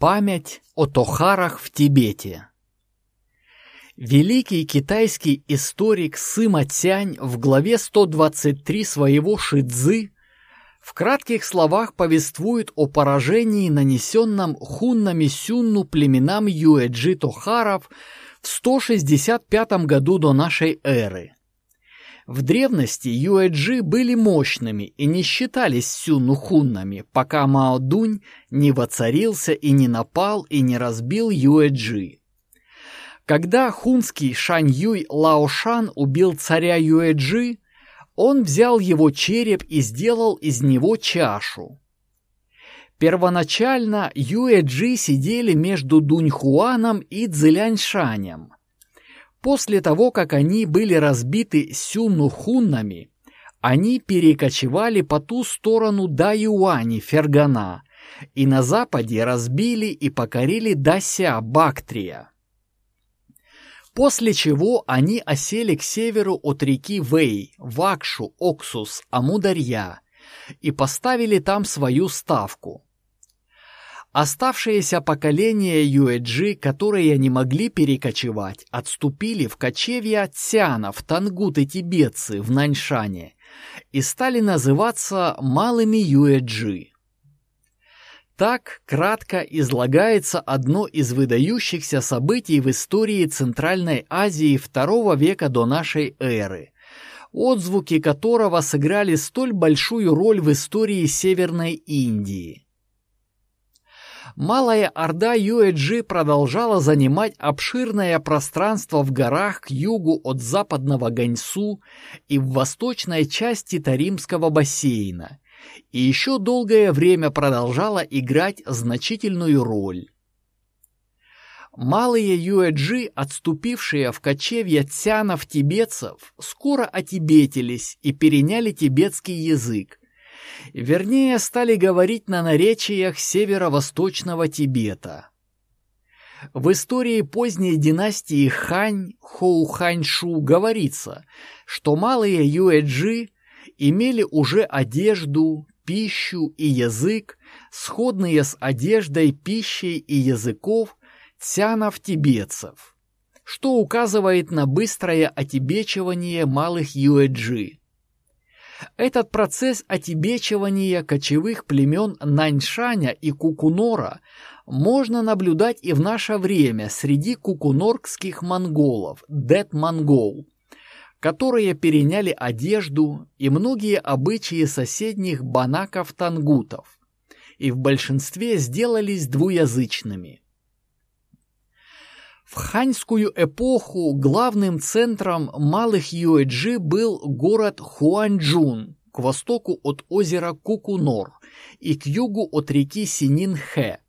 Память о Тохарах в Тибете Великий китайский историк Сыма Цянь в главе 123 своего Шидзы в кратких словах повествует о поражении, нанесенном хуннами Сюнну племенам Юэджи Тохаров в 165 году до нашей эры. В древности юэджи были мощными и не считались сюнухуннами, пока Мао Дунь не воцарился и не напал и не разбил юэджи. Когда хунский Шань Юй Лаошан убил царя Юэджи, он взял его череп и сделал из него чашу. Первоначально Юэджи сидели между Дуньхуаном и Цзиляньшанем – После того, как они были разбиты сюнухуннами, они перекочевали по ту сторону Даюани, Фергана, и на западе разбили и покорили Дася, Бактрия. После чего они осели к северу от реки Вэй, Вакшу, Оксус, Амударья и поставили там свою ставку. Оставшиеся поколения Юэджи, которые не могли перекочевать, отступили в кочевья Цянов, Тангут и тибетцы в Наньшане и стали называться Малыми Юэджи. Так кратко излагается одно из выдающихся событий в истории Центральной Азии II века до нашей эры, отзвуки которого сыграли столь большую роль в истории Северной Индии. Малая Орда Юэджи продолжала занимать обширное пространство в горах к югу от западного Ганьсу и в восточной части Таримского бассейна, и еще долгое время продолжала играть значительную роль. Малые юэджи, отступившие в кочевье цянов-тибетцев, скоро отибетились и переняли тибетский язык, Вернее, стали говорить на наречиях северо-восточного Тибета. В истории поздней династии Хань, Хоу-Ханьшу говорится, что малые юэджи имели уже одежду, пищу и язык, сходные с одеждой, пищей и языков цянов-тибетцев, что указывает на быстрое отибечивание малых юэджи. Этот процесс отибечивания кочевых племен Наньшаня и Кукунора можно наблюдать и в наше время среди кукунорских монголов, дет-монгол, которые переняли одежду и многие обычаи соседних банаков-тангутов и в большинстве сделались двуязычными. В ханьскую эпоху главным центром малых юэджи был город Хуанчжун к востоку от озера Кукунор и к югу от реки Сининхэ.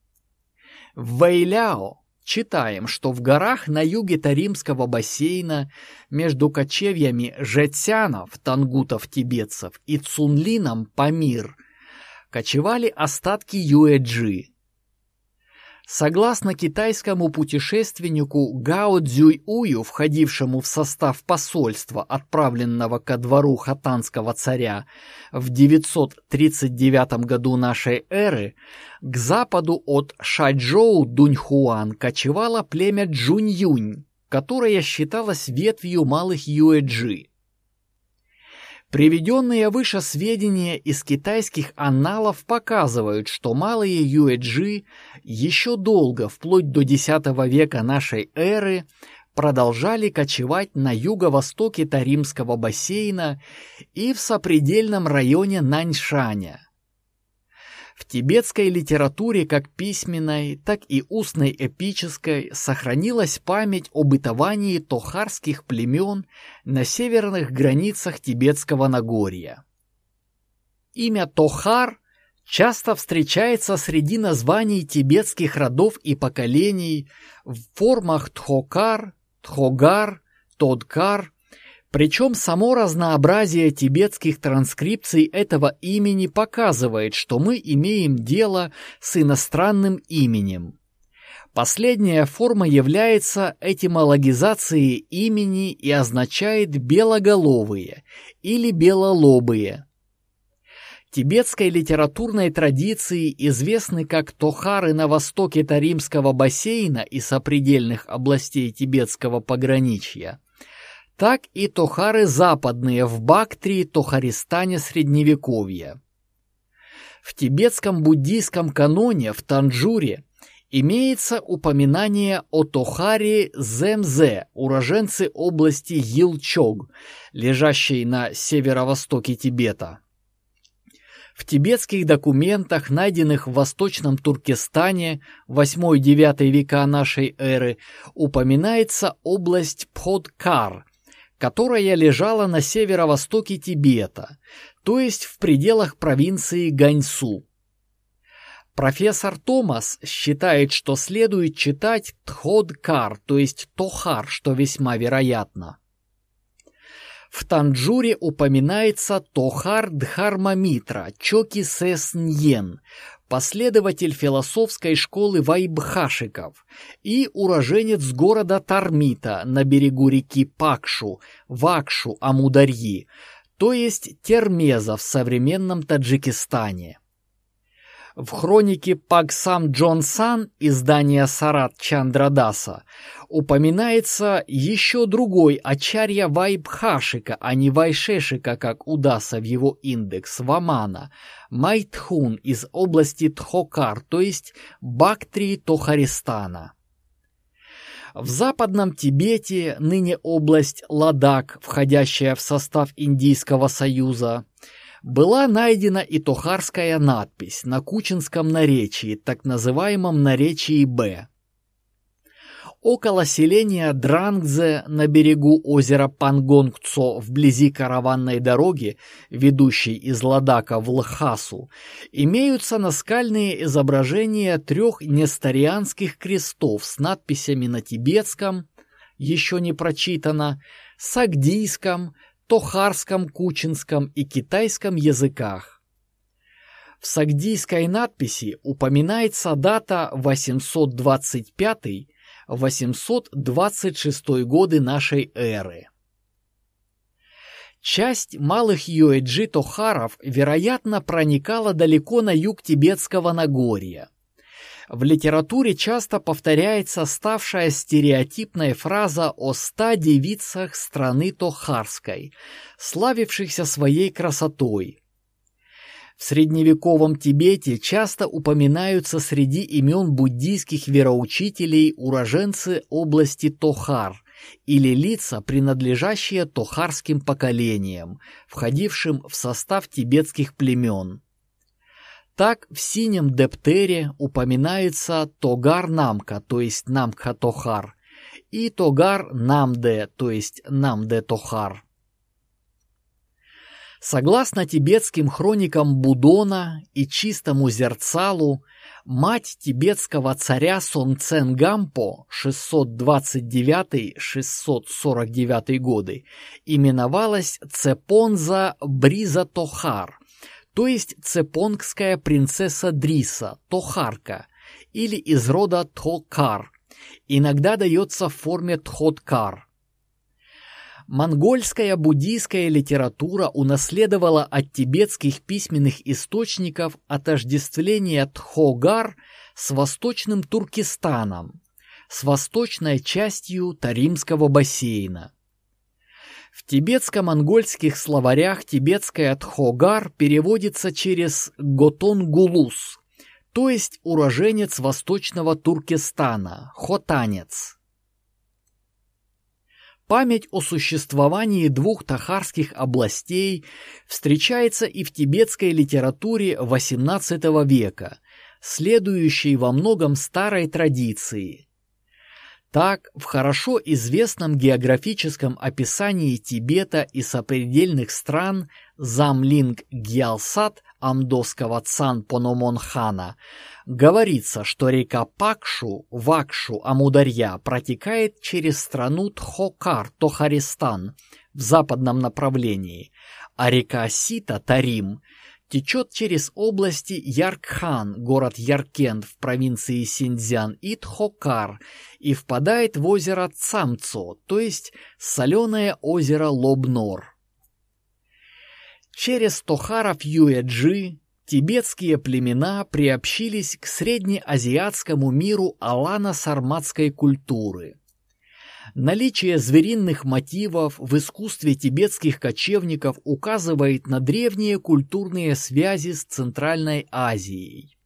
В Вэйляо читаем, что в горах на юге Таримского бассейна между кочевьями Жетсянов, тангутов-тибетцев и Цунлином, Памир, кочевали остатки юэджи, Согласно китайскому путешественнику Гао Цзюйую, входившему в состав посольства, отправленного ко двору хатанского царя в 939 году нашей эры, к западу от Шаджоу Дуньхуан кочевало племя Джуньюнь, которое считалось ветвью малых юэджи. Приведенные выше сведения из китайских анналов показывают, что малые юэджи еще долго, вплоть до X века нашей эры, продолжали кочевать на юго-востоке Таримского бассейна и в сопредельном районе Наньшаня. В тибетской литературе как письменной, так и устной эпической сохранилась память о бытовании тохарских племен на северных границах Тибетского Нагорья. Имя Тохар часто встречается среди названий тибетских родов и поколений в формах Тхокар, Тхогар, Тодкар причем само разнообразие тибетских транскрипций этого имени показывает, что мы имеем дело с иностранным именем. Последняя форма является этимологизацией имени и означает «белоголовые» или «белолобые». тибетской литературной традиции известны как тохары на востоке Таримского бассейна и сопредельных областей тибетского пограничья, так и тохары западные в Бактрии, Тохаристане Средневековья. В тибетском буддийском каноне в Танджуре имеется упоминание о Тохаре Земзе, уроженце области Йилчог, лежащей на северо-востоке Тибета. В тибетских документах, найденных в Восточном Туркестане 8-9 века нашей эры, упоминается область Пходкар, которая лежала на северо-востоке Тибета, то есть в пределах провинции Ганьсу. Профессор Томас считает, что следует читать Тходкар, то есть Тохар, что весьма вероятно. В Танджуре упоминается Тохар Дхармамитра Чоки Сесньен, последователь философской школы вайбхашиков и уроженец города Тармита на берегу реки Пакшу, Вакшу, Амударьи, то есть Термеза в современном Таджикистане. В хронике Паксам Джонсан издания Сарат Чандрадаса упоминается еще другой Ачарья Вайбхашика, а не Вайшешика, как удастся в его индекс Вамана, Майтхун из области Тхокар, то есть Бактрии Тохаристана. В западном Тибете, ныне область Ладак, входящая в состав Индийского союза, была найдена и тохарская надпись на кучинском наречии, так называемом наречии Б. Около селения Дрангзе на берегу озера Пангонгцо вблизи караванной дороги, ведущей из Ладака в Лхасу, имеются наскальные изображения трех несторианских крестов с надписями на тибетском, еще не прочитано, сагдийском, тохарском, кучинском и китайском языках. В сагдийской надписи упоминается дата 825-826 годы нашей эры. Часть малых юэджи-тохаров, вероятно, проникала далеко на юг Тибетского Нагорья. В литературе часто повторяется ставшая стереотипная фраза о ста девицах страны Тохарской, славившихся своей красотой. В средневековом Тибете часто упоминаются среди имен буддийских вероучителей уроженцы области Тохар или лица, принадлежащие тохарским поколениям, входившим в состав тибетских племен. Так в синем дептере упоминается Тогар-Намка, то есть Намкха-Тохар, и Тогар-Намде, то есть Намде-Тохар. Согласно тибетским хроникам Будона и чистому зерцалу, мать тибетского царя Сонценгампо 629-649 годы именовалась Цепонза Бриза Тохар, то есть цепонгская принцесса Дриса, Тохарка, или из рода Тхокар, иногда дается в форме Тходкар. Монгольская буддийская литература унаследовала от тибетских письменных источников отождествление Тхогар с восточным Туркестаном, с восточной частью Таримского бассейна. В тибетско-монгольских словарях тибетская тхогар переводится через готонгулус, то есть уроженец восточного Туркестана, хотанец. Память о существовании двух тахарских областей встречается и в тибетской литературе XVIII века, следующей во многом старой традиции – так, в хорошо известном географическом описании Тибета и сопредельных стран Замлинг Гьялсат Амдосского Цан Пономонхана говорится, что река Пакшу, Вакшу, Амударья протекает через страну Тхокар, Тохаристан в западном направлении, а река Сита, Тарим, течет через области Яркхан, город Яркент в провинции Синьцзян и Тхокар и впадает в озеро Цамцо, то есть соленое озеро Лобнор. Через Тохаров Юэджи тибетские племена приобщились к среднеазиатскому миру алано-сарматской культуры. Наличие звериных мотивов в искусстве тибетских кочевников указывает на древние культурные связи с Центральной Азией.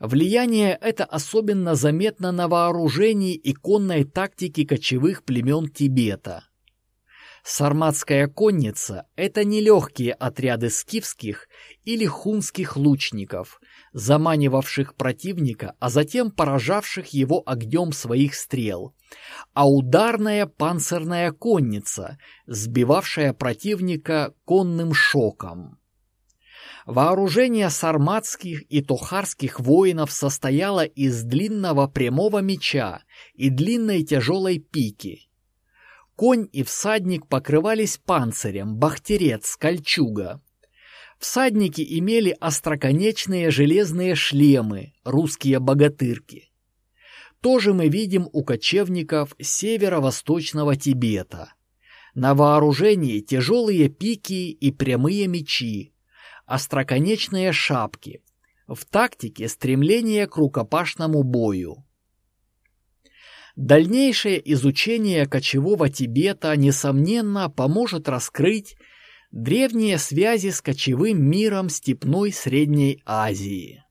Влияние это особенно заметно на вооружении и конной тактике кочевых племен Тибета. Сарматская конница – это не легкие отряды скифских или хунских лучников, заманивавших противника, а затем поражавших его огнем своих стрел, а ударная панцирная конница, сбивавшая противника конным шоком. Вооружение сарматских и тохарских воинов состояло из длинного прямого меча и длинной тяжелой пики. Конь и всадник покрывались панцирем, бахтерец, кольчуга. Всадники имели остроконечные железные шлемы, русские богатырки. Тоже мы видим у кочевников северо-восточного Тибета. На вооружении тяжелые пики и прямые мечи, остроконечные шапки. В тактике стремление к рукопашному бою. Дальнейшее изучение кочевого Тибета, несомненно, поможет раскрыть древние связи с кочевым миром степной Средней Азии.